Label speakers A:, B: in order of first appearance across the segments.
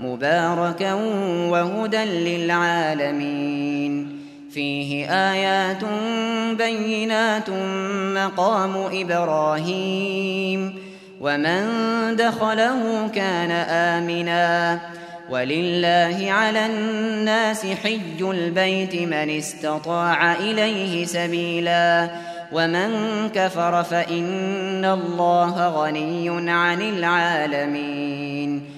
A: مباركا وهدى للعالمين فيه آيات بينات مقام إبراهيم ومن دخله كان آمنا۔ ولله على الناس حج البيت من استطاع إليه سبيلا ومن كفر فإن الله غني عن العالمين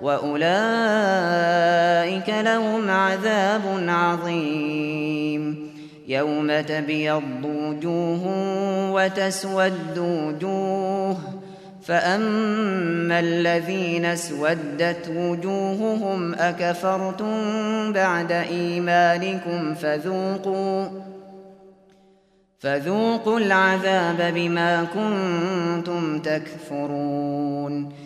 A: وأولئك لهم عذاب عظيم يوم تبيض وجوه وتسود وجوه فأما الذين اسودت وجوههم أكفرتم بعد إيمانكم فذوقوا فذوقوا العذاب بما كنتم تكفرون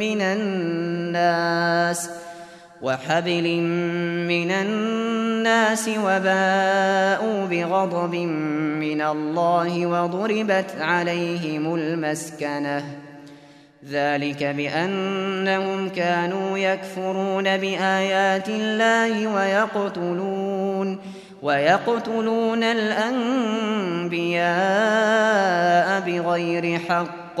A: من الناس وحبل من الناس وباءوا بغضب من الله وضربت عليهم المسكنة. ذلك بأنهم كانوا يكفرون بآيات الله ويقتلون ويقتلون الأنبياء بغير حق.